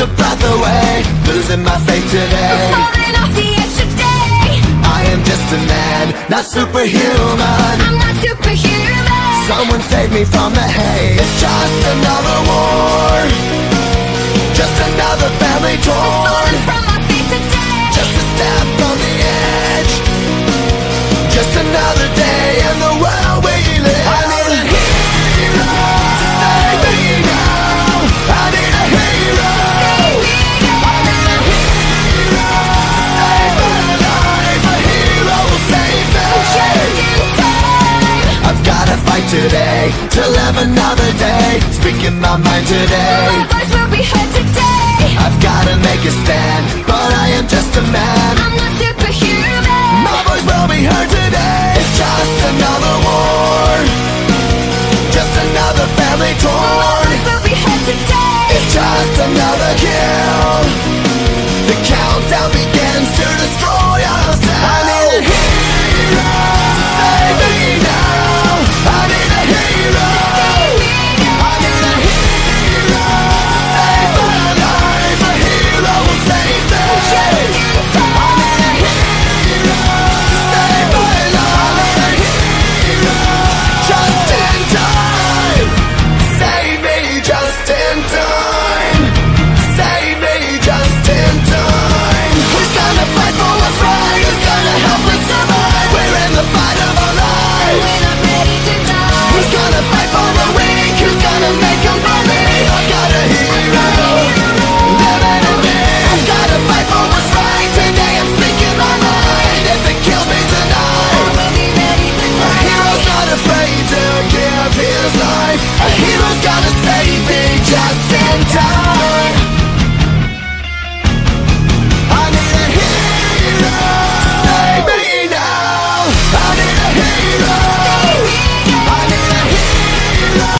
a breath away. Losing my faith today. Falling off the edge today. I am just a man, not superhuman. I'm not superhuman. Someone save me from the haze. It's just another war to live another day. Speaking my mind today. My voice will be heard today. I've gotta make a stand But I am just a man. I'm not superhuman. My voice will be heard today. It's just another war. Just another family torn My voice will be heard today. It's just another kill. The countdown begins to destroy ourselves just in time